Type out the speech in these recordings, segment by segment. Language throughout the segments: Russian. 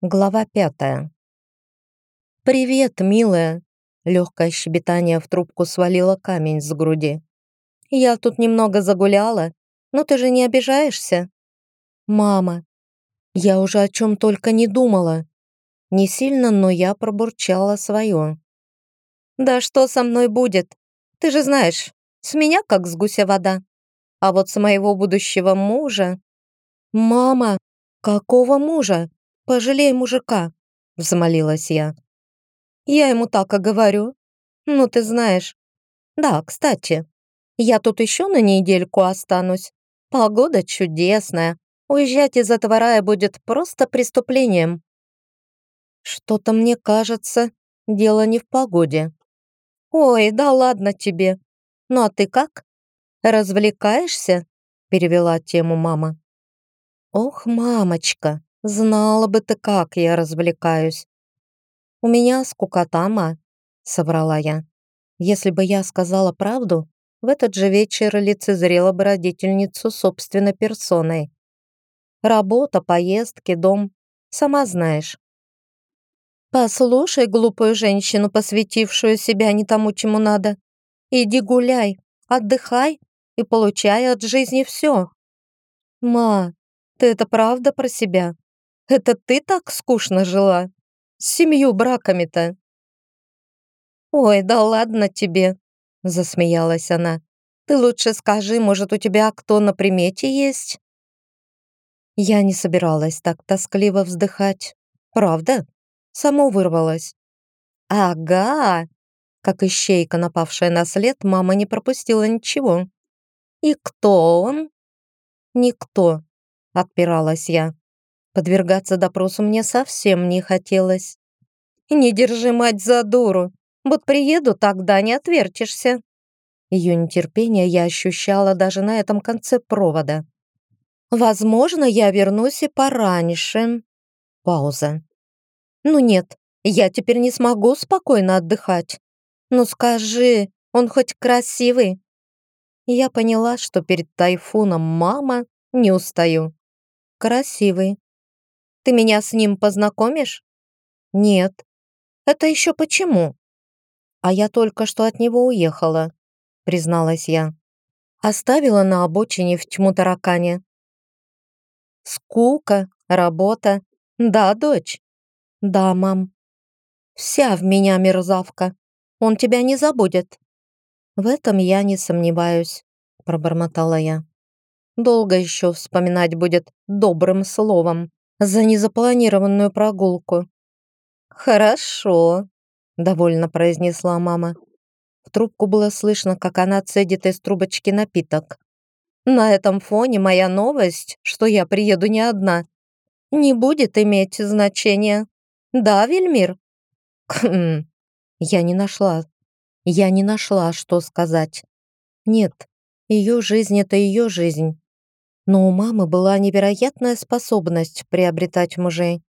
Глава пятая. «Привет, милая!» Легкое щебетание в трубку свалило камень с груди. «Я тут немного загуляла, но ты же не обижаешься?» «Мама, я уже о чем только не думала. Не сильно, но я пробурчала свое». «Да что со мной будет? Ты же знаешь, с меня как с гуся вода. А вот с моего будущего мужа...» «Мама, какого мужа?» «Пожалей мужика», — взмолилась я. «Я ему так и говорю. Ну, ты знаешь. Да, кстати, я тут еще на недельку останусь. Погода чудесная. Уезжать из этого рая будет просто преступлением». «Что-то мне кажется, дело не в погоде». «Ой, да ладно тебе. Ну а ты как? Развлекаешься?» перевела тему мама. «Ох, мамочка, Знала бы ты, как я развлекаюсь. У меня скукота, ма, соврала я. Если бы я сказала правду, в этот же вечер лицезрела бы родительницу собственной персоной. Работа, поездки, дом, сама знаешь. Послушай глупую женщину, посвятившую себя не тому, чему надо. Иди гуляй, отдыхай и получай от жизни все. Ма, ты это правда про себя? Это ты так скучно жила? С семью браками-то?» «Ой, да ладно тебе», — засмеялась она. «Ты лучше скажи, может, у тебя кто на примете есть?» Я не собиралась так тоскливо вздыхать. Правда? Само вырвалось. «Ага!» Как ищейка, напавшая на след, мама не пропустила ничего. «И кто он?» «Никто», — отпиралась я. Подвергаться допросу мне совсем не хотелось. «Не держи мать за дуру. Вот приеду, тогда не отвертишься». Ее нетерпение я ощущала даже на этом конце провода. «Возможно, я вернусь и пораньше». Пауза. «Ну нет, я теперь не смогу спокойно отдыхать. Ну скажи, он хоть красивый?» Я поняла, что перед тайфуном мама не устаю. «Красивый», ты меня с ним познакомишь? Нет. Это еще почему? А я только что от него уехала, призналась я. Оставила на обочине в тьму таракане. Скука, работа. Да, дочь? Да, мам. Вся в меня мерзавка. Он тебя не забудет. В этом я не сомневаюсь, пробормотала я. Долго еще вспоминать будет добрым словом за незапланированную прогулку. «Хорошо», — довольно произнесла мама. В трубку было слышно, как она цедит из трубочки напиток. «На этом фоне моя новость, что я приеду не одна, не будет иметь значения. Да, Вельмир?» «Хм...» Я не нашла. Я не нашла, что сказать. Нет, ее жизнь — это ее жизнь. Но у мамы была невероятная способность приобретать мужей.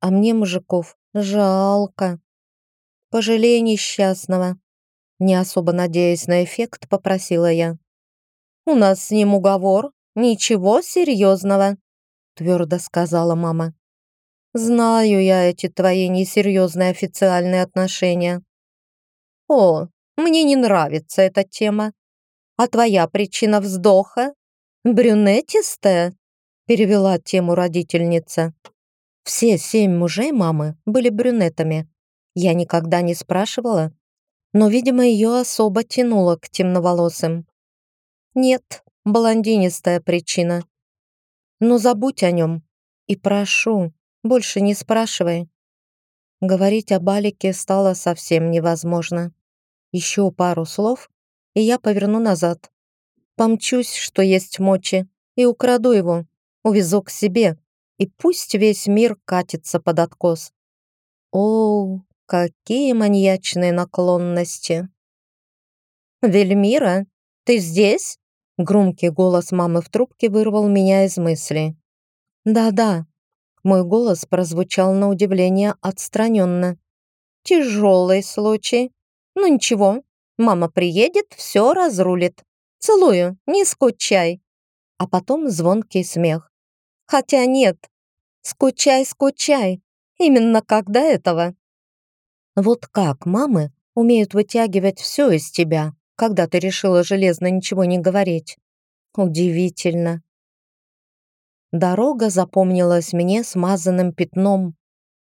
А мне мужиков жалко. Пожалей несчастного. Не особо надеясь на эффект, попросила я. «У нас с ним уговор. Ничего серьезного», твердо сказала мама. «Знаю я эти твои несерьезные официальные отношения». «О, мне не нравится эта тема. А твоя причина вздоха «Брюнетистая?» — перевела тему родительница. Все семь мужей мамы были брюнетами. Я никогда не спрашивала, но, видимо, ее особо тянуло к темноволосым. Нет, блондинистая причина. Но забудь о нем. И прошу, больше не спрашивай. Говорить о Балике стало совсем невозможно. Еще пару слов, и я поверну назад. Помчусь, что есть мочи, и украду его, увезу к себе, и пусть весь мир катится под откос. О, какие маньячные наклонности! «Вельмира, ты здесь?» Громкий голос мамы в трубке вырвал меня из мысли. «Да-да». Мой голос прозвучал на удивление отстраненно. «Тяжелый случай. Ну ничего, мама приедет, все разрулит. Целую, не скучай. А потом звонкий смех. Хотя нет, скучай, скучай. Именно до этого. Вот как мамы умеют вытягивать все из тебя, когда ты решила железно ничего не говорить. Удивительно. Дорога запомнилась мне смазанным пятном.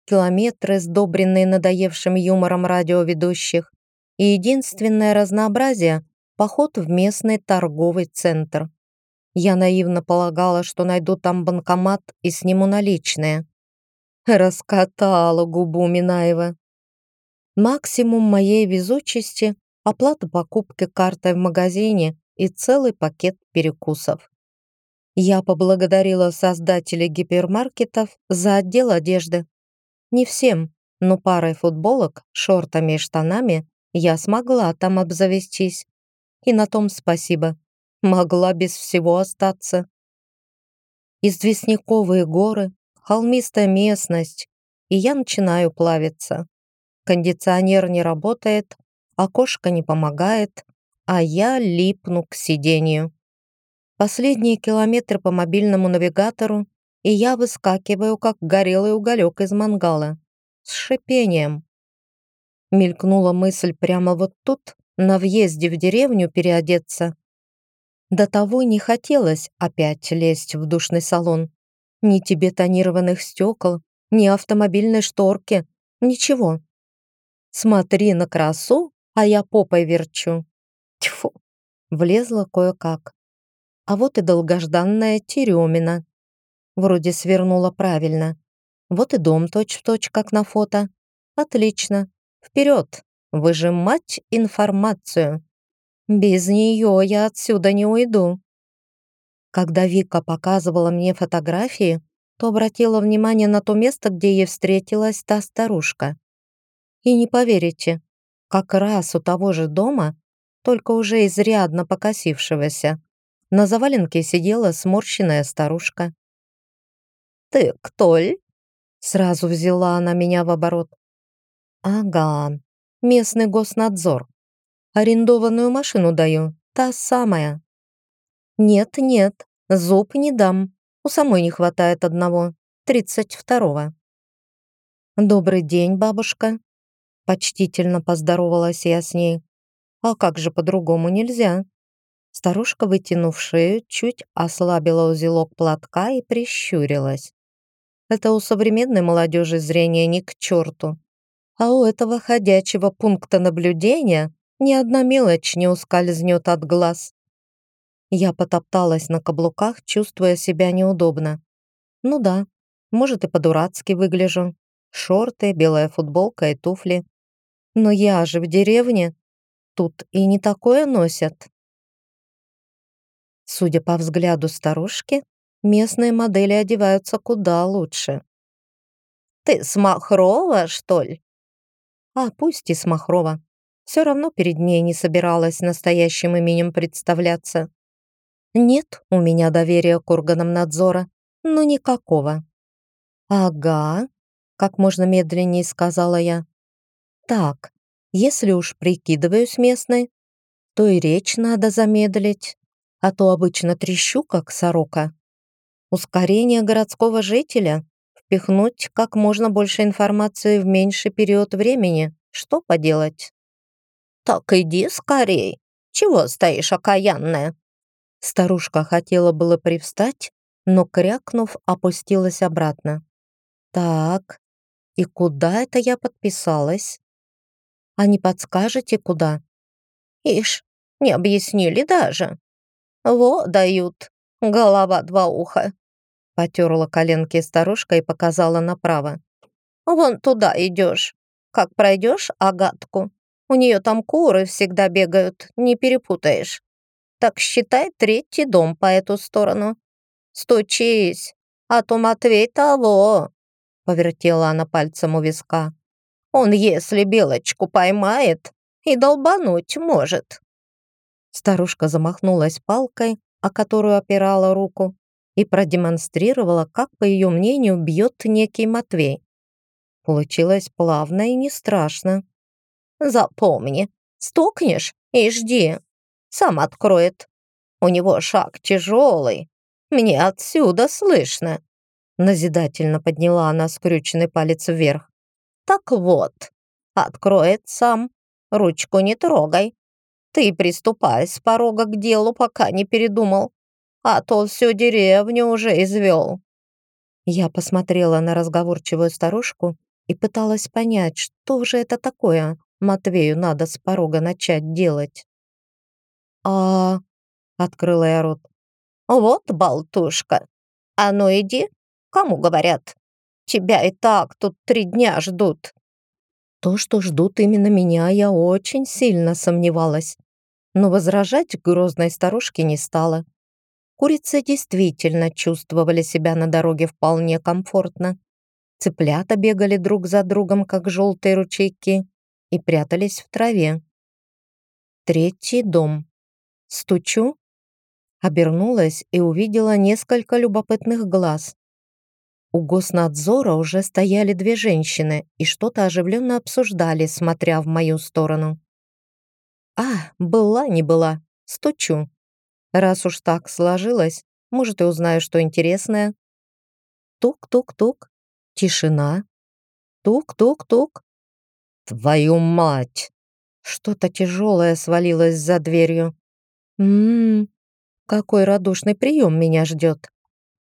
Километры, сдобренные надоевшим юмором радиоведущих. И единственное разнообразие — поход в местный торговый центр. Я наивно полагала, что найду там банкомат и сниму наличные. Раскатала губу Минаева. Максимум моей везучести — оплата покупки картой в магазине и целый пакет перекусов. Я поблагодарила создателей гипермаркетов за отдел одежды. Не всем, но парой футболок, шортами и штанами я смогла там обзавестись. И на том спасибо. Могла без всего остаться. Известняковые горы, холмистая местность, и я начинаю плавиться. Кондиционер не работает, окошко не помогает, а я липну к сидению. Последние километры по мобильному навигатору, и я выскакиваю, как горелый уголек из мангала. С шипением. Мелькнула мысль прямо вот тут, на въезде в деревню переодеться. До того не хотелось опять лезть в душный салон. Ни тебе тонированных стекол, ни автомобильной шторки, ничего. Смотри на красу, а я попой верчу. Тьфу, влезла кое-как. А вот и долгожданная Теремина. Вроде свернула правильно. Вот и дом точь-в-точь, точь, как на фото. Отлично. Вперед, выжимать информацию. Без нее я отсюда не уйду. Когда Вика показывала мне фотографии, то обратила внимание на то место, где ей встретилась та старушка. И не поверите, как раз у того же дома, только уже изрядно покосившегося, на заваленке сидела сморщенная старушка. «Ты кто ль?» Сразу взяла она меня в оборот. «Ага, местный госнадзор. Арендованную машину даю, та самая». «Нет-нет, зуб не дам. У самой не хватает одного, тридцать второго». «Добрый день, бабушка». Почтительно поздоровалась я с ней. «А как же по-другому нельзя?» Старушка, вытянув шею, чуть ослабила узелок платка и прищурилась. Это у современной молодежи зрение ни к черту. А у этого ходячего пункта наблюдения ни одна мелочь не ускользнет от глаз. Я потопталась на каблуках, чувствуя себя неудобно. Ну да, может и по-дурацки выгляжу. Шорты, белая футболка и туфли. Но я же в деревне. Тут и не такое носят. Судя по взгляду старушки, местные модели одеваются куда лучше. «Ты с Махрова, что ли?» А пусть и с Махрова. Все равно перед ней не собиралась настоящим именем представляться. Нет у меня доверия к органам надзора, но никакого. Ага, как можно медленнее сказала я. Так, если уж прикидываюсь местной, то и речь надо замедлить, а то обычно трещу, как сорока. Ускорение городского жителя, впихнуть как можно больше информации в меньший период времени. Что поделать? «Так иди скорей! Чего стоишь, окаянная?» Старушка хотела было привстать, но, крякнув, опустилась обратно. «Так, и куда это я подписалась? А не подскажете, куда?» «Ишь, не объяснили даже. Во, дают, голова два уха». Потерла коленки старушка и показала направо. «Вон туда идешь. Как пройдешь Агатку, у нее там куры всегда бегают, не перепутаешь. Так считай третий дом по эту сторону. Стучись, а то Матвей того!» Повертела она пальцем у виска. «Он, если белочку поймает, и долбануть может». Старушка замахнулась палкой, о которую опирала руку, и продемонстрировала, как, по ее мнению, бьет некий Матвей. Получилось плавно и не страшно. «Запомни, стукнешь и жди, сам откроет. У него шаг тяжелый. Мне отсюда слышно. Назидательно подняла она скрюченный палец вверх. «Так вот, откроет сам. Ручку не трогай. Ты приступай с порога к делу, пока не передумал. А то всю деревню уже извел». Я посмотрела на разговорчивую старушку и пыталась понять, что же это такое Матвею надо с порога начать делать. «А...» — открыла я рот. «Вот болтушка. А ну иди, кому говорят? Тебя и так тут три дня ждут». То, что ждут именно меня, я очень сильно сомневалась. Но возражать грозной старушке не стала. Курицы действительно чувствовали себя на дороге вполне комфортно. Цыплята бегали друг за другом, как желтые ручейки, и прятались в траве. Третий дом. Стучу, обернулась и увидела несколько любопытных глаз. У госнадзора уже стояли две женщины и что-то оживленно обсуждали, смотря в мою сторону. А, была не была, стучу. Раз уж так сложилось, может, и узнаю, что интересное. Тук-тук-тук. Тишина. Тук-тук-тук. Твою мать! Что-то тяжелое свалилось за дверью. Ммм, какой радушный прием меня ждет.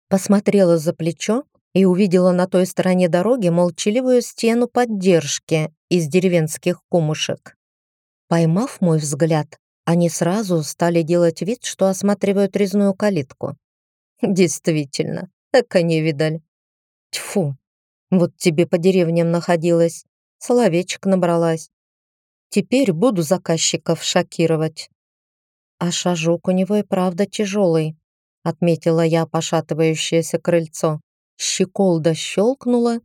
Посмотрела за плечо и увидела на той стороне дороги молчаливую стену поддержки из деревенских кумушек. Поймав мой взгляд, они сразу стали делать вид, что осматривают резную калитку. Действительно, так они видали. Тьфу, вот тебе по деревням находилась, словечек набралась. Теперь буду заказчиков шокировать. А шажок у него и правда тяжелый, отметила я пошатывающееся крыльцо. Щеколда щелкнула,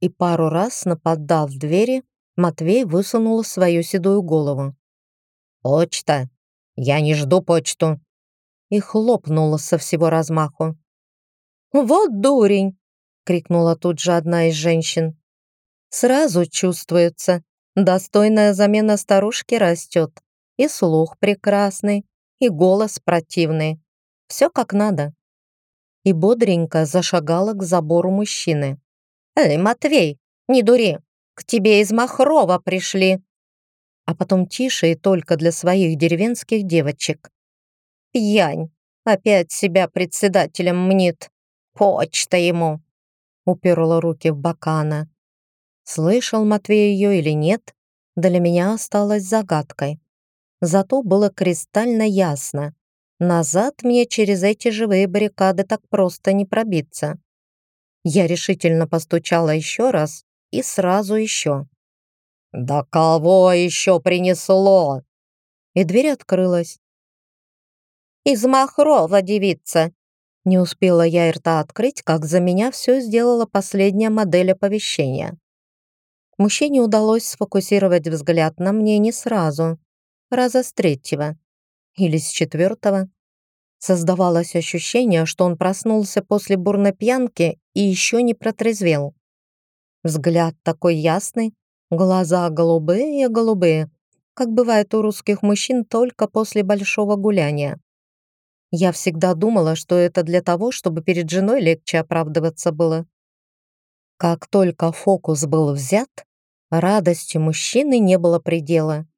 и пару раз, нападав в двери, Матвей высунул свою седую голову. «Почта! Я не жду почту!» И хлопнула со всего размаху. «Вот дурень!» — крикнула тут же одна из женщин. «Сразу чувствуется, достойная замена старушки растет, и слух прекрасный, и голос противный. Все как надо». И бодренько зашагала к забору мужчины. «Эй, Матвей, не дури, к тебе из Махрова пришли!» А потом тише и только для своих деревенских девочек. «Янь, опять себя председателем мнит. Почта ему!» Уперла руки в бока она. Слышал Матвей ее или нет, для меня осталось загадкой. Зато было кристально ясно. Назад мне через эти живые баррикады так просто не пробиться. Я решительно постучала еще раз и сразу еще. «Да кого еще принесло?» И дверь открылась. «Из Махрова девица!» Не успела я и рта открыть, как за меня все сделала последняя модель оповещения. Мужчине удалось сфокусировать взгляд на мне не сразу, раза с третьего или с четвертого. Создавалось ощущение, что он проснулся после бурной пьянки и еще не протрезвел. Взгляд такой ясный, Глаза голубые-голубые, как бывает у русских мужчин только после большого гуляния. Я всегда думала, что это для того, чтобы перед женой легче оправдываться было. Как только фокус был взят, радости мужчины не было предела.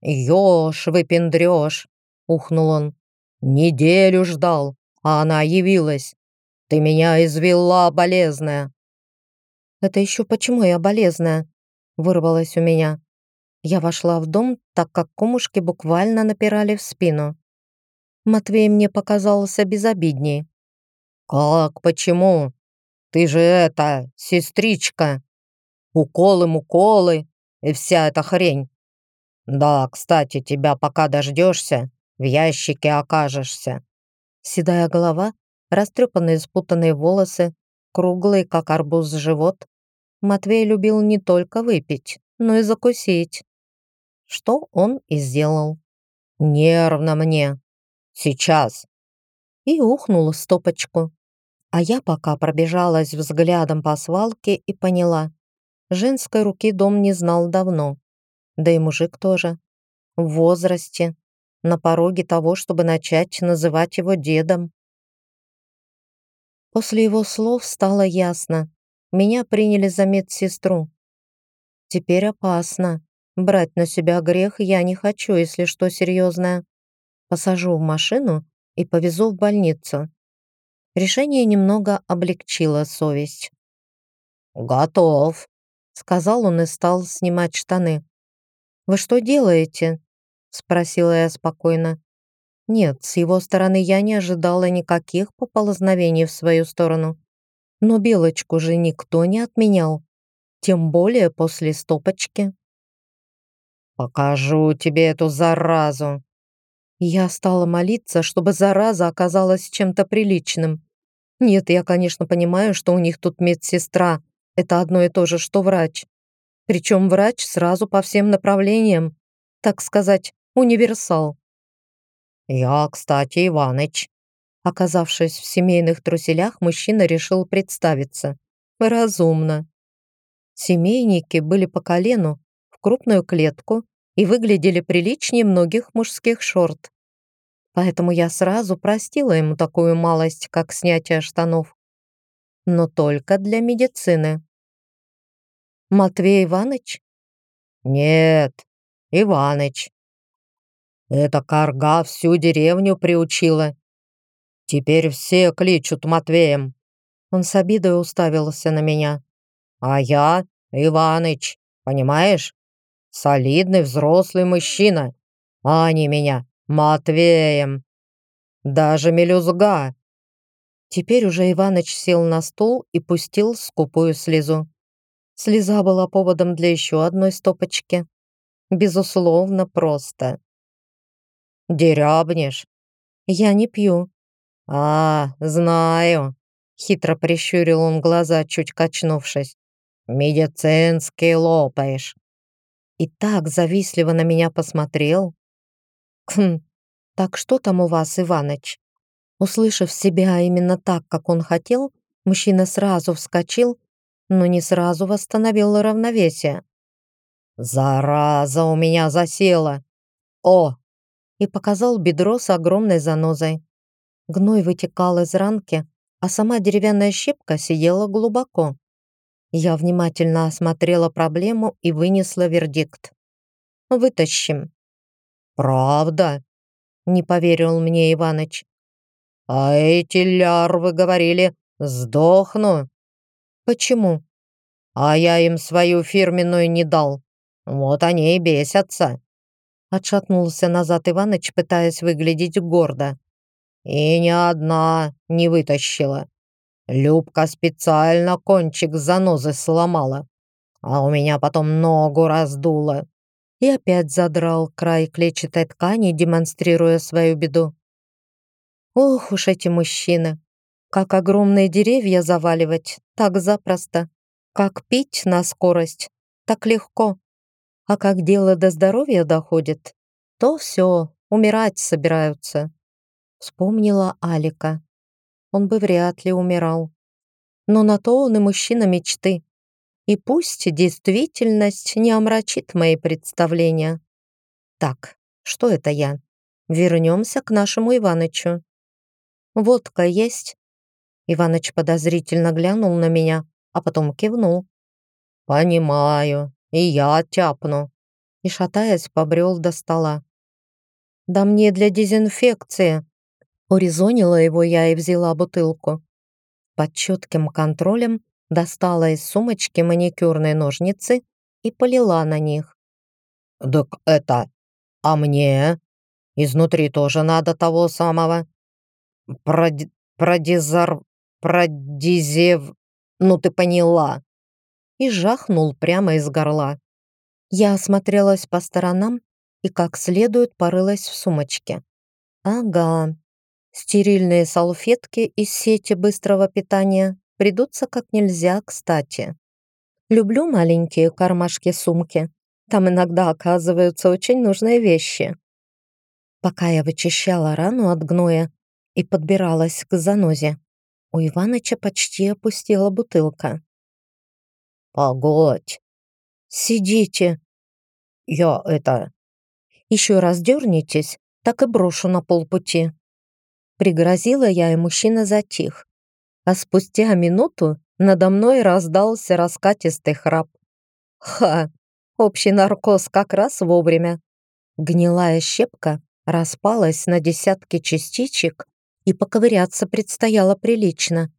«Ёж, выпендрёшь!» — ухнул он. «Неделю ждал, а она явилась. Ты меня извела, болезная!» «Это еще почему я болезная?» Вырвалось у меня. Я вошла в дом, так как кумушки буквально напирали в спину. Матвей мне показался безобидней. «Как? Почему? Ты же это, сестричка! Уколы-муколы и вся эта хрень. Да, кстати, тебя пока дождешься, в ящике окажешься». Седая голова, растрепанные спутанные волосы, круглый, как арбуз, живот, Матвей любил не только выпить, но и закусить. Что он и сделал. «Нервно мне. Сейчас». И ухнул стопочку. А я пока пробежалась взглядом по свалке и поняла. Женской руки дом не знал давно. Да и мужик тоже. В возрасте. На пороге того, чтобы начать называть его дедом. После его слов стало ясно. Меня приняли за медсестру. Теперь опасно. Брать на себя грех я не хочу, если что серьезное. Посажу в машину и повезу в больницу. Решение немного облегчило совесть. «Готов», — сказал он и стал снимать штаны. «Вы что делаете?» — спросила я спокойно. Нет, с его стороны я не ожидала никаких поползновений в свою сторону. Но белочку же никто не отменял, тем более после стопочки. «Покажу тебе эту заразу!» Я стала молиться, чтобы зараза оказалась чем-то приличным. Нет, я, конечно, понимаю, что у них тут медсестра. Это одно и то же, что врач. Причем врач сразу по всем направлениям. Так сказать, универсал. «Я, кстати, Иваныч». Оказавшись в семейных труселях, мужчина решил представиться. Разумно. Семейники были по колену, в крупную клетку и выглядели приличнее многих мужских шорт. Поэтому я сразу простила ему такую малость, как снятие штанов. Но только для медицины. «Матвей Иваныч?» «Нет, Иваныч. Эта карга всю деревню приучила. Теперь все кличут Матвеем. Он с обидой уставился на меня. А я Иваныч, понимаешь? Солидный взрослый мужчина. А они меня Матвеем. Даже мелюзга. Теперь уже Иваныч сел на стол и пустил скупую слезу. Слеза была поводом для еще одной стопочки. Безусловно, просто. «Дерябнешь?» «Я не пью». «А, знаю», — хитро прищурил он глаза, чуть качнувшись. «Медицинский лопаешь». И так завистливо на меня посмотрел. «Хм, так что там у вас, Иваныч?» Услышав себя именно так, как он хотел, мужчина сразу вскочил, но не сразу восстановил равновесие. «Зараза у меня засела! О, и показал бедро с огромной занозой. Гной вытекал из ранки, а сама деревянная щепка сидела глубоко. Я внимательно осмотрела проблему и вынесла вердикт. «Вытащим». «Правда?» — не поверил мне Иваныч. «А эти лярвы говорили, сдохну». «Почему?» «А я им свою фирменную не дал. Вот они и бесятся». Отшатнулся назад Иваныч, пытаясь выглядеть гордо. «И ни одна не вытащила. Любка специально кончик занозы сломала, а у меня потом ногу раздуло». И опять задрал край клетчатой ткани, демонстрируя свою беду. Ох уж эти мужчины! Как огромные деревья заваливать, так запросто. Как пить на скорость, так легко. А как дело до здоровья доходит, то все, умирать собираются. Вспомнила Алика. Он бы вряд ли умирал. Но на то он и мужчина мечты. И пусть действительность не омрачит мои представления. Так, что это я? Вернемся к нашему Иванычу. Водка есть? Иваныч подозрительно глянул на меня, а потом кивнул. «Понимаю и я тяпну». И, шатаясь, побрел до стола. «Да мне для дезинфекции!» Урезонила его я и взяла бутылку. Под четким контролем достала из сумочки маникюрные ножницы и полила на них. «Так это... А мне? Изнутри тоже надо того самого. Прод... Продизар... Продизев... Ну ты поняла!» и жахнул прямо из горла. Я осмотрелась по сторонам и как следует порылась в сумочке. Ага, стерильные салфетки из сети быстрого питания придутся как нельзя кстати. Люблю маленькие кармашки-сумки. Там иногда оказываются очень нужные вещи. Пока я вычищала рану от гноя и подбиралась к занозе, у Иваныча почти опустила бутылка. «Погодь!» «Сидите!» «Я это...» «Еще раз дернетесь, так и брошу на полпути». Пригрозила я, и мужчина затих. а спустя минуту надо мной раздался раскатистый храп. Ха! Общий наркоз как раз вовремя. Гнилая щепка распалась на десятки частичек, и поковыряться предстояло прилично,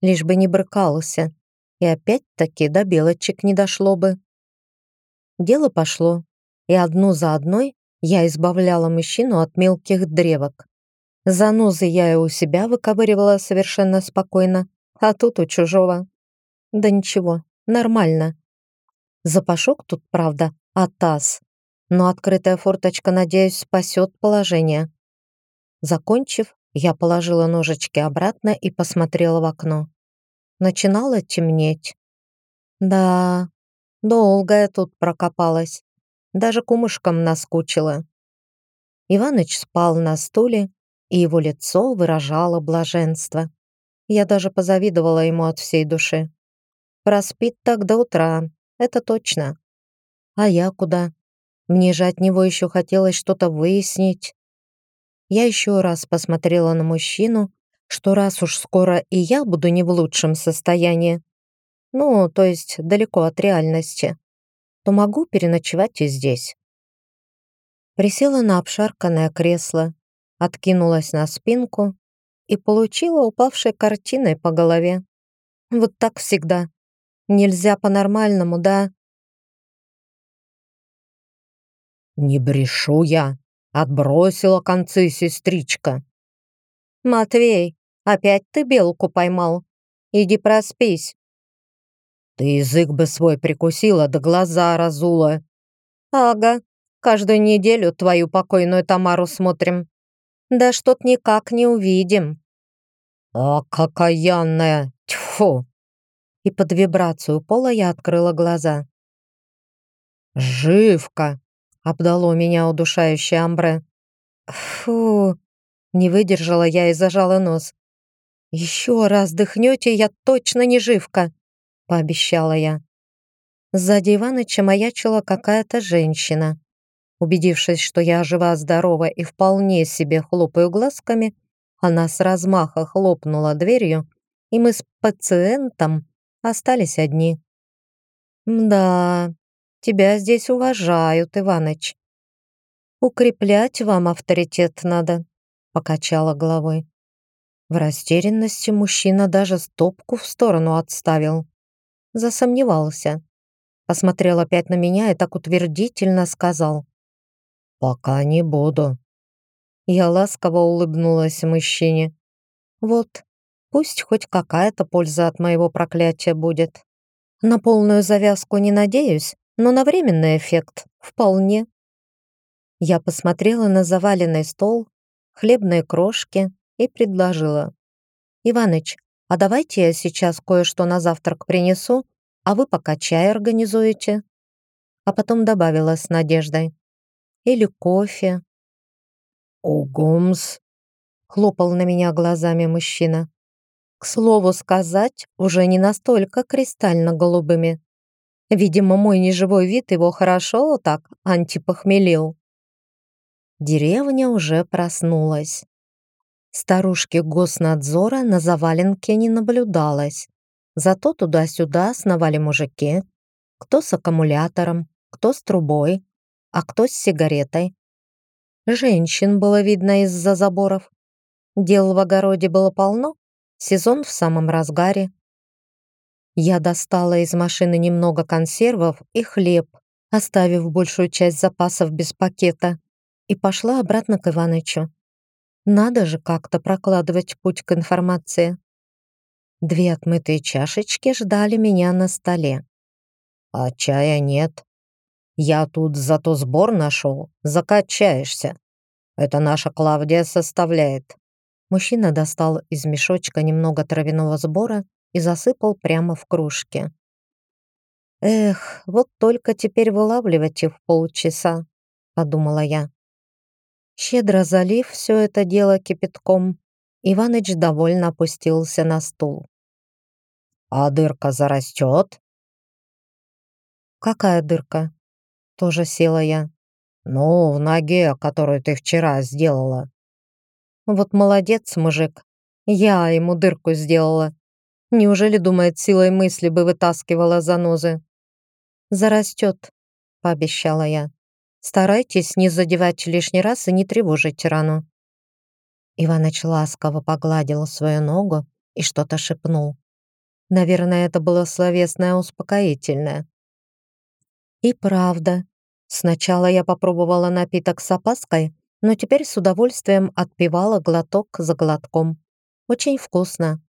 лишь бы не брыкался, и опять-таки до белочек не дошло бы. Дело пошло, и одну за одной я избавляла мужчину от мелких древок. Занозы я и у себя выковыривала совершенно спокойно, а тут у чужого. Да ничего, нормально. Запашок тут, правда, атас, но открытая форточка, надеюсь, спасет положение. Закончив, я положила ножички обратно и посмотрела в окно. Начинало темнеть. Да, долго я тут прокопалась. Даже кумышкам наскучила. Иваныч спал на стуле, и его лицо выражало блаженство. Я даже позавидовала ему от всей души. Проспит так до утра, это точно. А я куда? Мне же от него еще хотелось что-то выяснить. Я еще раз посмотрела на мужчину, что раз уж скоро и я буду не в лучшем состоянии, ну, то есть далеко от реальности, то могу переночевать и здесь. Присела на обшарканное кресло, откинулась на спинку и получила упавшей картиной по голове. Вот так всегда. Нельзя по-нормальному, да? «Не брешу я», — отбросила концы сестричка. «Матвей, опять ты белку поймал? Иди проспись». «Ты язык бы свой прикусила, да глаза разула». «Ага, каждую неделю твою покойную Тамару смотрим. Да что-то никак не увидим». «А, какаянная! Тьфу!» И под вибрацию пола я открыла глаза. «Живка!» обдало меня удушающее амбре. Фу, не выдержала я и зажала нос. «Еще раз дыхнете, я точно не живка», — пообещала я. Сзади Иваныча маячила какая-то женщина. Убедившись, что я жива-здорова и вполне себе хлопаю глазками, она с размаха хлопнула дверью, и мы с пациентом остались одни. «Да, Тебя здесь уважают, Иваныч. Укреплять вам авторитет надо, покачала головой. В растерянности мужчина даже стопку в сторону отставил. Засомневался. Посмотрел опять на меня и так утвердительно сказал. «Пока не буду». Я ласково улыбнулась мужчине. «Вот, пусть хоть какая-то польза от моего проклятия будет. На полную завязку не надеюсь, но на временный эффект вполне. Я посмотрела на заваленный стол, хлебные крошки и предложила. «Иваныч, а давайте я сейчас кое-что на завтрак принесу, а вы пока чай организуете». А потом добавила с надеждой. «Или кофе». «Огумс», — хлопал на меня глазами мужчина. К слову сказать, уже не настолько кристально голубыми. Видимо, мой неживой вид его хорошо так антипохмелил. Деревня уже проснулась. Старушки госнадзора на заваленке не наблюдалось. Зато туда-сюда сновали мужики. Кто с аккумулятором, кто с трубой, а кто с сигаретой. Женщин было видно из-за заборов. Дел в огороде было полно, сезон в самом разгаре. Я достала из машины немного консервов и хлеб, оставив большую часть запасов без пакета, и пошла обратно к Иванычу. Надо же как-то прокладывать путь к информации. Две отмытые чашечки ждали меня на столе. «А чая нет. Я тут зато сбор нашел. Закачаешься. Это наша Клавдия составляет». Мужчина достал из мешочка немного травяного сбора и засыпал прямо в кружке. «Эх, вот только теперь вылавливать их полчаса», — подумала я. Щедро залив все это дело кипятком, Иваныч довольно опустился на стул. «А дырка зарастет?» «Какая дырка?» Тоже села я. «Ну, в ноге, которую ты вчера сделала». «Вот молодец, мужик. Я ему дырку сделала Неужели, думает, силой мысли бы вытаскивала занозы? «Зарастет», — пообещала я. «Старайтесь не задевать лишний раз и не тревожить рану». Иваныч ласково погладил свою ногу и что-то шепнул. Наверное, это было словесное успокоительное. И правда. Сначала я попробовала напиток с опаской, но теперь с удовольствием отпивала глоток за глотком. Очень вкусно.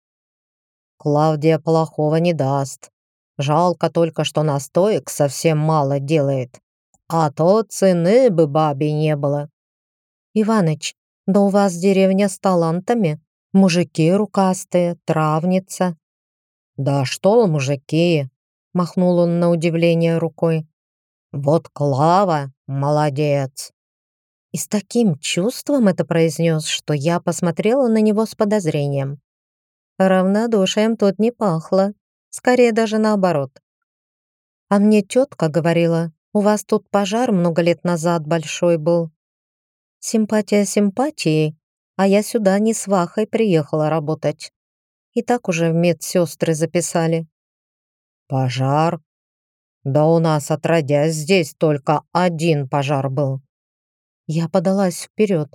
Клавдия плохого не даст. Жалко только, что настоек совсем мало делает. А то цены бы бабе не было. Иваныч, да у вас деревня с талантами. Мужики рукастые, травница. Да что мужики? Махнул он на удивление рукой. Вот Клава молодец. И с таким чувством это произнес, что я посмотрела на него с подозрением. Равнодушием тут не пахло, скорее даже наоборот. А мне тетка говорила, у вас тут пожар много лет назад большой был. Симпатия симпатией, а я сюда не с Вахой приехала работать. И так уже в медсестры записали. Пожар? Да у нас отродясь здесь только один пожар был. Я подалась вперед.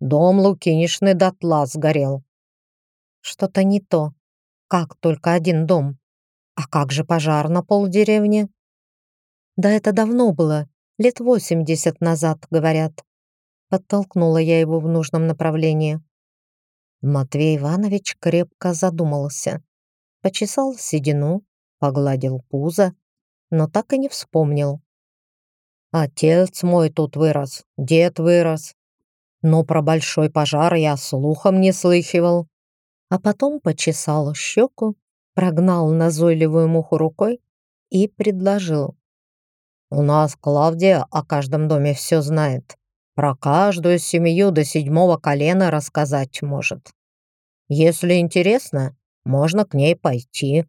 Дом Лукинишны дотла сгорел. Что-то не то. Как только один дом? А как же пожар на полдеревни? Да это давно было, лет восемьдесят назад, говорят. Подтолкнула я его в нужном направлении. Матвей Иванович крепко задумался. Почесал седину, погладил пузо, но так и не вспомнил. Отец мой тут вырос, дед вырос. Но про большой пожар я слухом не слыхивал. А потом почесал щеку, прогнал назойливую муху рукой и предложил. «У нас Клавдия о каждом доме все знает. Про каждую семью до седьмого колена рассказать может. Если интересно, можно к ней пойти.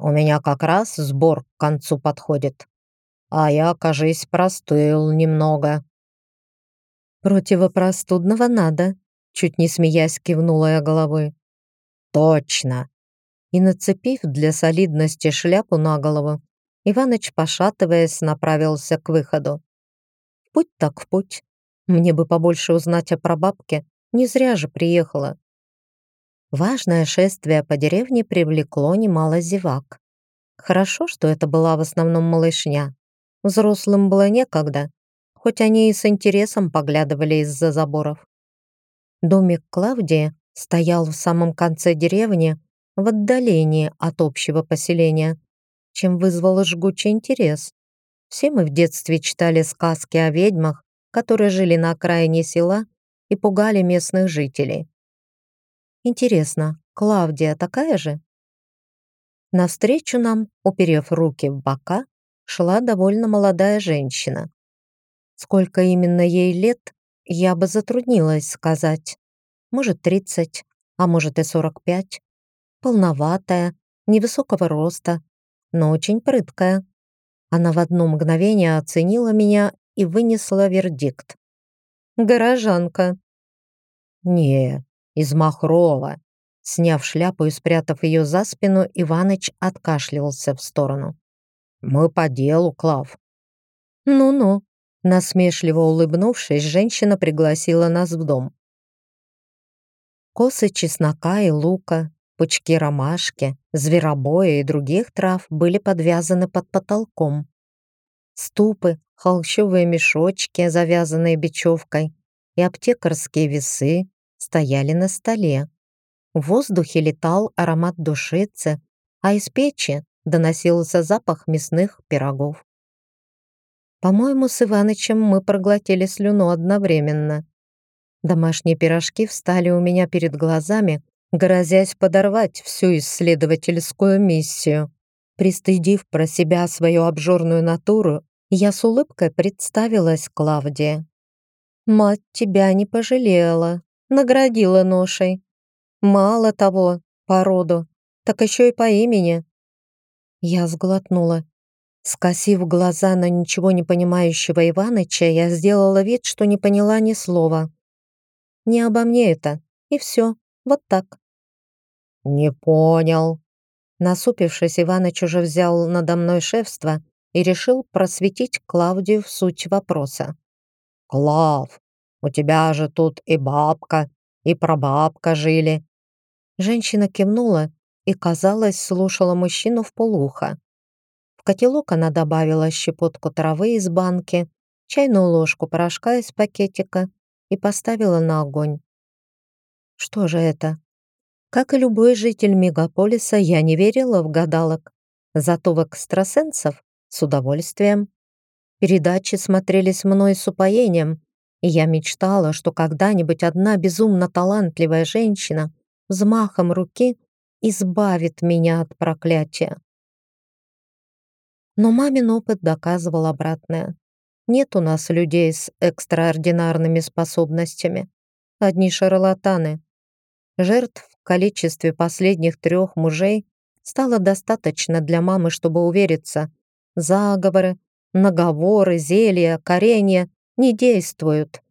У меня как раз сбор к концу подходит а я, кажись, простыл немного». «Противопростудного надо», — чуть не смеясь кивнула я головой. «Точно!» И, нацепив для солидности шляпу на голову, Иваныч, пошатываясь, направился к выходу. Путь так в путь. Мне бы побольше узнать о прабабке, не зря же приехала. Важное шествие по деревне привлекло немало зевак. Хорошо, что это была в основном малышня. Взрослым было некогда, хоть они и с интересом поглядывали из-за заборов. Домик Клавдии стоял в самом конце деревни, в отдалении от общего поселения, чем вызвал жгучий интерес. Все мы в детстве читали сказки о ведьмах, которые жили на окраине села и пугали местных жителей. Интересно, Клавдия такая же? Навстречу нам, уперев руки в бока, шла довольно молодая женщина. Сколько именно ей лет, я бы затруднилась сказать. Может, 30, а может и 45. Полноватая, невысокого роста, но очень прыткая. Она в одно мгновение оценила меня и вынесла вердикт. «Горожанка». «Не, из Махрова». Сняв шляпу и спрятав ее за спину, Иваныч откашлялся в сторону. «Мы по делу, Клав». «Ну-ну», насмешливо улыбнувшись, женщина пригласила нас в дом. Косы чеснока и лука, пучки ромашки, зверобоя и других трав были подвязаны под потолком. Ступы, холщовые мешочки, завязанные бечевкой, и аптекарские весы стояли на столе. В воздухе летал аромат душицы, а из печи доносился запах мясных пирогов. По-моему, с Иванычем мы проглотили слюну одновременно. Домашние пирожки встали у меня перед глазами, грозясь подорвать всю исследовательскую миссию. Пристыдив про себя свою обжорную натуру, я с улыбкой представилась Клавдии. «Мать тебя не пожалела, наградила ношей. Мало того, по роду, так еще и по имени. Я сглотнула. Скосив глаза на ничего не понимающего Иваныча, я сделала вид, что не поняла ни слова. Не обо мне это. И все. Вот так. Не понял. Насупившись, Иваныч уже взял надо мной шефство и решил просветить Клавдию в суть вопроса. «Клав, у тебя же тут и бабка, и прабабка жили». Женщина кивнула и, казалось, слушала мужчину в полухо. В котелок она добавила щепотку травы из банки, чайную ложку порошка из пакетика и поставила на огонь. Что же это? Как и любой житель мегаполиса, я не верила в гадалок, зато в экстрасенсов с удовольствием. Передачи смотрелись мной с упоением, я мечтала, что когда-нибудь одна безумно талантливая женщина взмахом руки избавит меня от проклятия. Но мамин опыт доказывал обратное. Нет у нас людей с экстраординарными способностями. Одни шарлатаны. Жертв в количестве последних трех мужей стало достаточно для мамы, чтобы увериться. Заговоры, наговоры, зелья, коренья не действуют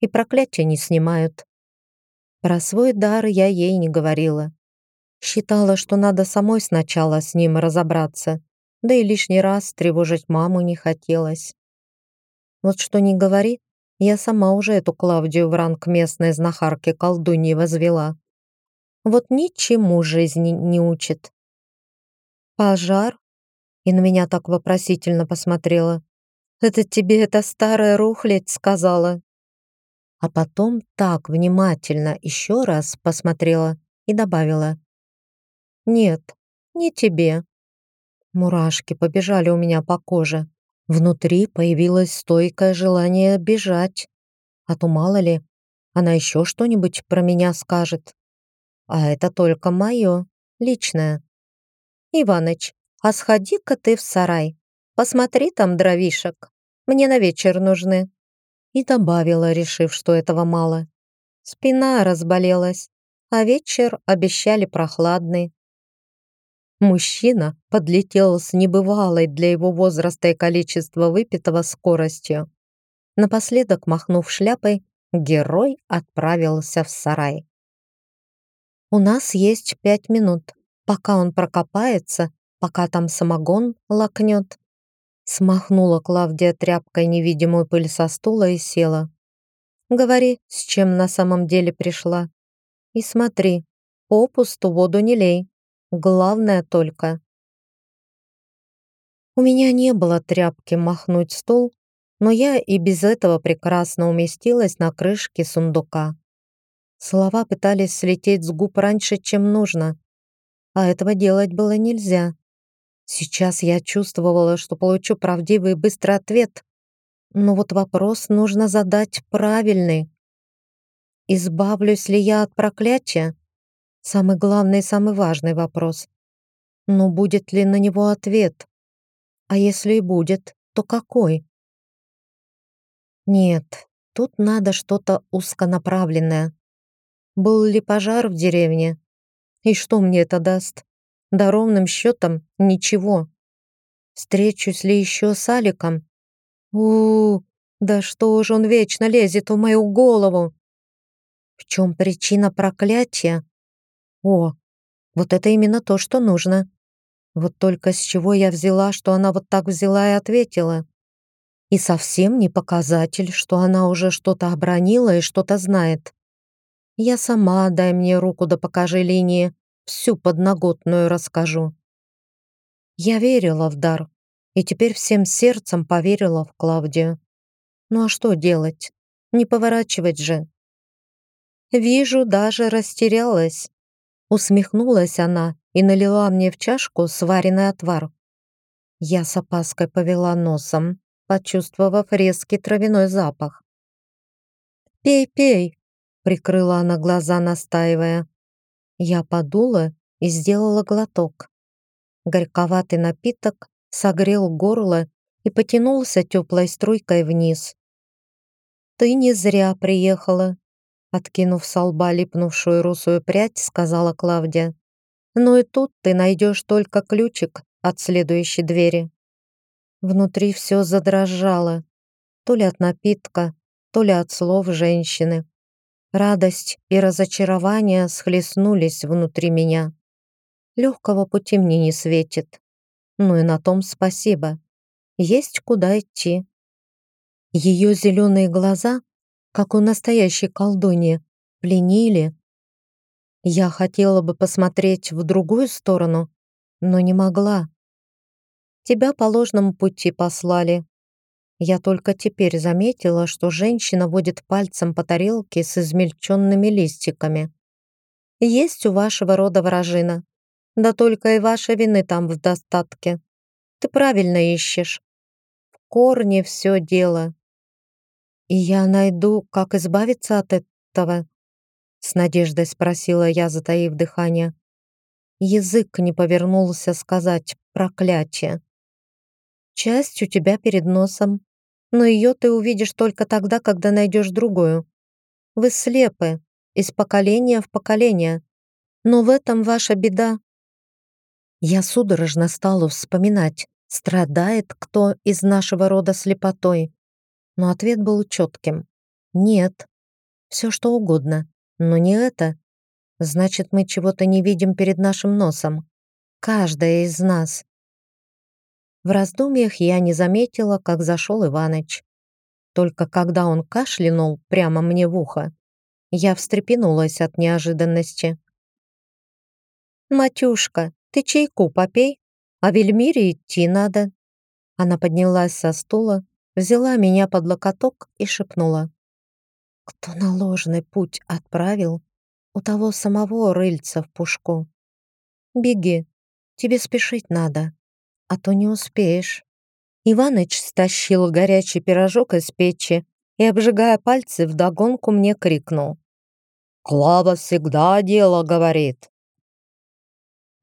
и проклятия не снимают. Про свой дар я ей не говорила. Считала, что надо самой сначала с ним разобраться, да и лишний раз тревожить маму не хотелось. Вот что не говори, я сама уже эту Клавдию в ранг местной знахарки колдуньи возвела. Вот ничему жизни не учит. Пожар? И на меня так вопросительно посмотрела. Это тебе эта старая рухлядь сказала? А потом так внимательно еще раз посмотрела и добавила. Нет, не тебе. Мурашки побежали у меня по коже. Внутри появилось стойкое желание бежать. А то мало ли, она еще что-нибудь про меня скажет. А это только мое, личное. Иваныч, а сходи-ка ты в сарай. Посмотри там дровишек. Мне на вечер нужны. И добавила, решив, что этого мало. Спина разболелась, а вечер обещали прохладный. Мужчина подлетел с небывалой для его возраста и количества выпитого скоростью. Напоследок, махнув шляпой, герой отправился в сарай. «У нас есть пять минут, пока он прокопается, пока там самогон лакнет». Смахнула Клавдия тряпкой невидимую пыль со стула и села. «Говори, с чем на самом деле пришла. И смотри, попусту воду не лей. Главное только. У меня не было тряпки махнуть стол, но я и без этого прекрасно уместилась на крышке сундука. Слова пытались слететь с губ раньше, чем нужно, а этого делать было нельзя. Сейчас я чувствовала, что получу правдивый и быстрый ответ, но вот вопрос нужно задать правильный. Избавлюсь ли я от проклятия? Самый главный и самый важный вопрос. Но будет ли на него ответ? А если и будет, то какой? Нет, тут надо что-то узконаправленное. Был ли пожар в деревне? И что мне это даст? Да ровным счетом ничего. Встречусь ли еще с Аликом? у, -у, да что же он вечно лезет в мою голову? В чем причина проклятия? О, вот это именно то, что нужно. Вот только с чего я взяла, что она вот так взяла и ответила. И совсем не показатель, что она уже что-то обронила и что-то знает. Я сама, дай мне руку да покажи линии, всю подноготную расскажу. Я верила в дар, и теперь всем сердцем поверила в Клавдию. Ну а что делать? Не поворачивать же. Вижу, даже растерялась. Усмехнулась она и налила мне в чашку сваренный отвар. Я с опаской повела носом, почувствовав резкий травяной запах. «Пей, пей!» — прикрыла она глаза, настаивая. Я подула и сделала глоток. Горьковатый напиток согрел горло и потянулся теплой струйкой вниз. «Ты не зря приехала», Откинув с лба липнувшую русую прядь, сказала Клавдия. «Ну и тут ты найдешь только ключик от следующей двери». Внутри все задрожало, то ли от напитка, то ли от слов женщины. Радость и разочарование схлестнулись внутри меня. Легкого пути мне не светит. Ну и на том спасибо. Есть куда идти. Ее зеленые глаза, как у настоящей колдуньи, пленили. Я хотела бы посмотреть в другую сторону, но не могла. Тебя по ложному пути послали. Я только теперь заметила, что женщина водит пальцем по тарелке с измельченными листиками. Есть у вашего рода вражина. Да только и вашей вины там в достатке. Ты правильно ищешь. В корне все дело. И я найду, как избавиться от этого? С надеждой спросила я, затаив дыхание. Язык не повернулся сказать проклятие. Часть у тебя перед носом, но ее ты увидишь только тогда, когда найдешь другую. Вы слепы, из поколения в поколение. Но в этом ваша беда. Я судорожно стала вспоминать, страдает кто из нашего рода слепотой. Но ответ был четким. Нет. Все что угодно, но не это. Значит, мы чего-то не видим перед нашим носом. Каждая из нас. В раздумьях я не заметила, как зашел Иваныч. Только когда он кашлянул прямо мне в ухо, я встрепенулась от неожиданности. «Матюшка, ты чайку попей, а Вельмире идти надо». Она поднялась со стула, взяла меня под локоток и шепнула. «Кто на ложный путь отправил, у того самого рыльца в пушку. Беги, тебе спешить надо, а то не успеешь». Иваныч стащил горячий пирожок из печи и, обжигая пальцы, вдогонку мне крикнул. «Клава всегда дело говорит.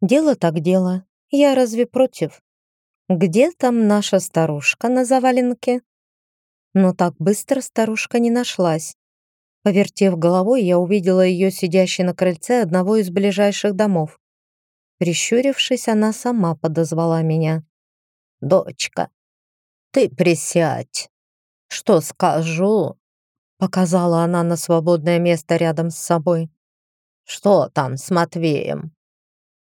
Дело так дело. Я разве против? Где там наша старушка на заваленке? Но так быстро старушка не нашлась. Повертев головой, я увидела ее сидящей на крыльце одного из ближайших домов. Прищурившись, она сама подозвала меня. «Дочка, ты присядь. Что скажу?» Показала она на свободное место рядом с собой. «Что там с Матвеем?»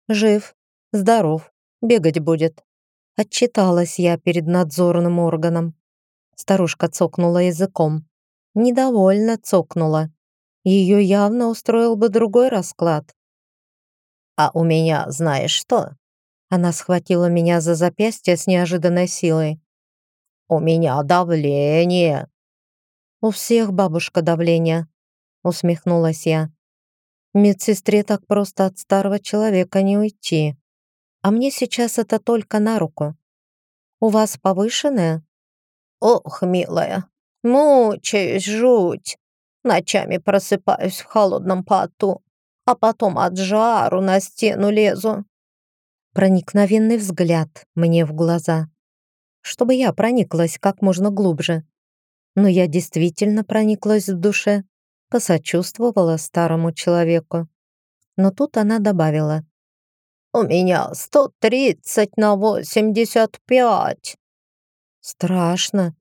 Жив, здоров, бегать будет. Отчиталась я перед надзорным органом. Старушка цокнула языком. Недовольно цокнула. Ее явно устроил бы другой расклад. «А у меня знаешь что?» Она схватила меня за запястье с неожиданной силой. «У меня давление!» «У всех, бабушка, давление», — усмехнулась я. Медсестре так просто от старого человека не уйти. А мне сейчас это только на руку. У вас повышенное? Ох, милая, мучаюсь жуть. Ночами просыпаюсь в холодном поту, а потом от жару на стену лезу. Проникновенный взгляд мне в глаза. Чтобы я прониклась как можно глубже. Но я действительно прониклась в душе посочувствовала старому человеку. Но тут она добавила. «У меня сто тридцать на восемьдесят пять». Страшно.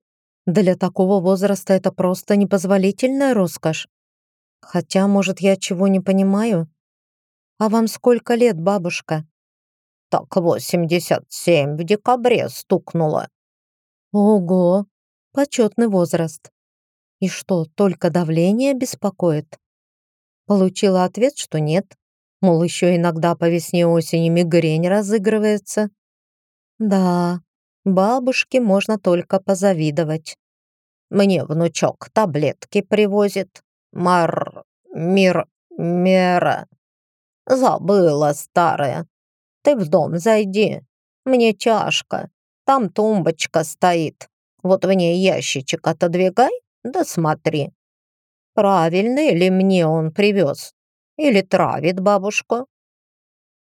Для такого возраста это просто непозволительная роскошь. Хотя, может, я чего не понимаю? А вам сколько лет, бабушка? Так восемьдесят семь в декабре стукнуло. Ого, почетный возраст. И что, только давление беспокоит? Получила ответ, что нет. Мол, еще иногда по весне-осени мигрень разыгрывается. Да, бабушке можно только позавидовать. Мне внучок таблетки привозит. Мар... Мир... Мера. Забыла, старая. Ты в дом зайди. Мне чашка. Там тумбочка стоит. Вот в ней ящичек отодвигай да смотри, правильный ли мне он привез? Или травит бабушку?»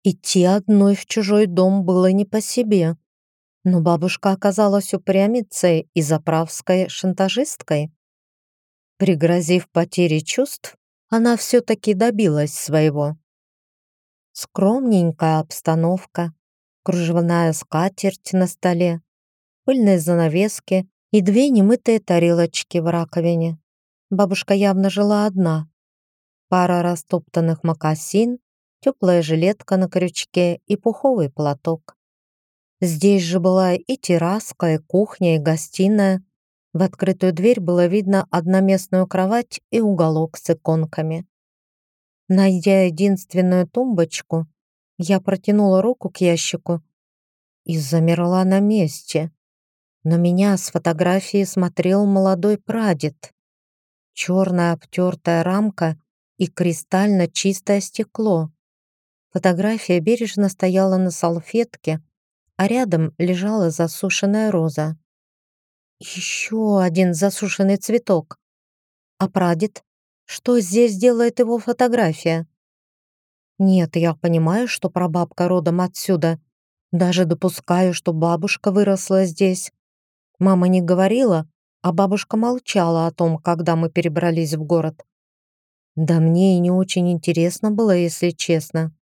Идти одной в чужой дом было не по себе. Но бабушка оказалась упрямицей и заправской шантажисткой. Пригрозив потерей чувств, она все-таки добилась своего. Скромненькая обстановка, кружевная скатерть на столе, пыльные занавески и две немытые тарелочки в раковине. Бабушка явно жила одна, пара растоптанных мокасин, теплая жилетка на крючке и пуховый платок. Здесь же была и терраска, и кухня, и гостиная. В открытую дверь было видно одноместную кровать и уголок с иконками. Найдя единственную тумбочку, я протянула руку к ящику и замерла на месте. На меня с фотографии смотрел молодой прадед. Черная обтертая рамка и кристально чистое стекло. Фотография бережно стояла на салфетке, а рядом лежала засушенная роза. Еще один засушенный цветок. А прадед? Что здесь делает его фотография? Нет, я понимаю, что прабабка родом отсюда. Даже допускаю, что бабушка выросла здесь. Мама не говорила, а бабушка молчала о том, когда мы перебрались в город. Да мне и не очень интересно было, если честно.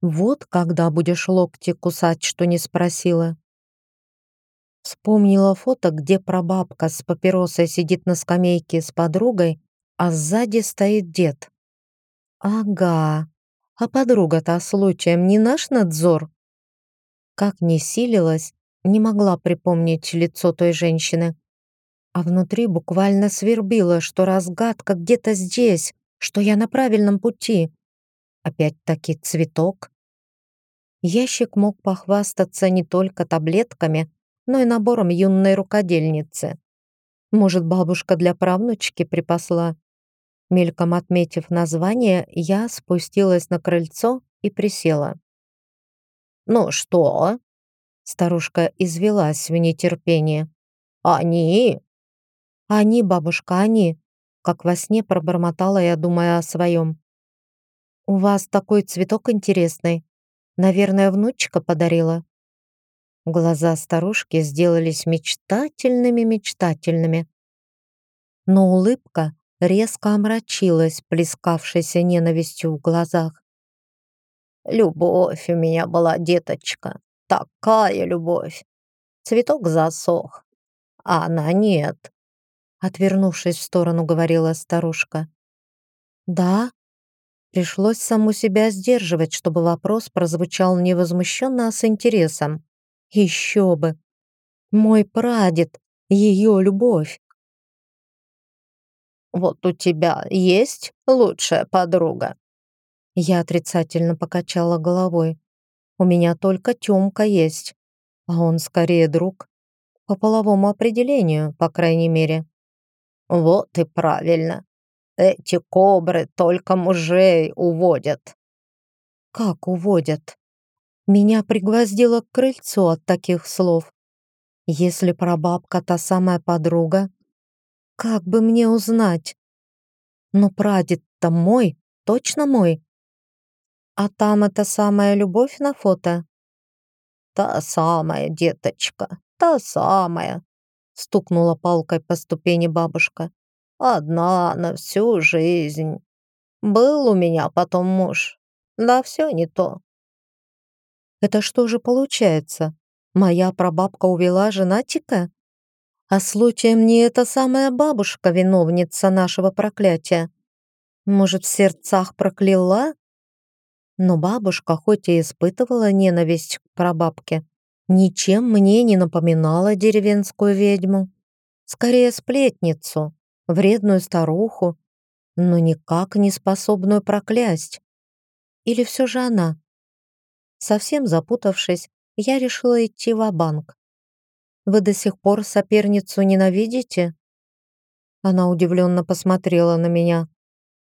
Вот когда будешь локти кусать, что не спросила. Вспомнила фото, где прабабка с папиросой сидит на скамейке с подругой, а сзади стоит дед. Ага, а подруга-то случаем не наш надзор? Как не силилась, не могла припомнить лицо той женщины. А внутри буквально свербило, что разгадка где-то здесь, что я на правильном пути. Опять-таки цветок. Ящик мог похвастаться не только таблетками, но и набором юной рукодельницы. Может, бабушка для правнучки припасла? Мельком отметив название, я спустилась на крыльцо и присела. «Ну что?» Старушка извелась в нетерпении. «Они?» «Они, бабушка, они!» Как во сне пробормотала я, думая о своем. «У вас такой цветок интересный. Наверное, внучка подарила». Глаза старушки сделались мечтательными-мечтательными. Но улыбка резко омрачилась, плескавшейся ненавистью в глазах. «Любовь у меня была, деточка, такая любовь! Цветок засох, а она нет!» Отвернувшись в сторону, говорила старушка. «Да, Пришлось саму себя сдерживать, чтобы вопрос прозвучал не возмущенно, а с интересом. Еще бы! Мой прадед, ее любовь. «Вот у тебя есть лучшая подруга?» Я отрицательно покачала головой. «У меня только Тёмка есть, а он скорее друг. По половому определению, по крайней мере». «Вот и правильно. Эти кобры только мужей уводят». «Как уводят?» Меня пригвоздило к крыльцу от таких слов. Если прабабка та самая подруга, как бы мне узнать? Но прадед-то мой, точно мой. А там эта самая любовь на фото? Та самая, деточка, та самая, стукнула палкой по ступени бабушка. Одна на всю жизнь. Был у меня потом муж. Да все не то. Это что же получается? Моя прабабка увела женатика? А случаем не эта самая бабушка виновница нашего проклятия? Может, в сердцах прокляла? Но бабушка, хоть и испытывала ненависть к прабабке, ничем мне не напоминала деревенскую ведьму. Скорее, сплетницу вредную старуху, но никак не способную проклясть. Или все же она? Совсем запутавшись, я решила идти в банк Вы до сих пор соперницу ненавидите? Она удивленно посмотрела на меня.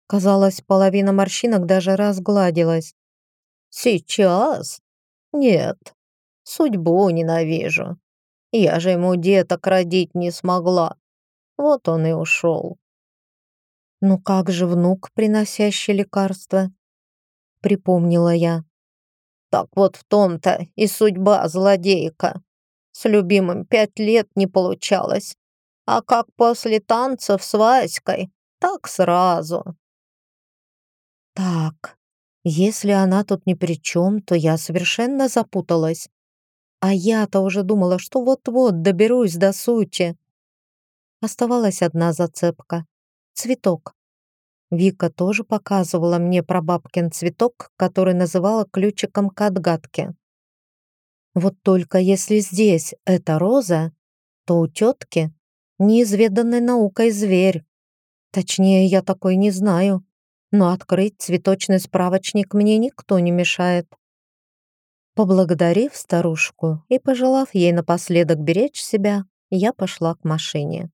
Казалось, половина морщинок даже разгладилась. «Сейчас? Нет, судьбу ненавижу. Я же ему деток родить не смогла. Вот он и ушел. «Ну как же внук, приносящий лекарства?» Припомнила я. «Так вот в том-то и судьба злодейка. С любимым пять лет не получалось. А как после танцев с Васькой, так сразу». «Так, если она тут ни при чем, то я совершенно запуталась. А я-то уже думала, что вот-вот доберусь до сути. Оставалась одна зацепка — цветок. Вика тоже показывала мне про бабкин цветок, который называла ключиком к отгадке. Вот только если здесь это роза, то у тетки неизведанной наукой зверь. Точнее, я такой не знаю, но открыть цветочный справочник мне никто не мешает. Поблагодарив старушку и пожелав ей напоследок беречь себя, я пошла к машине.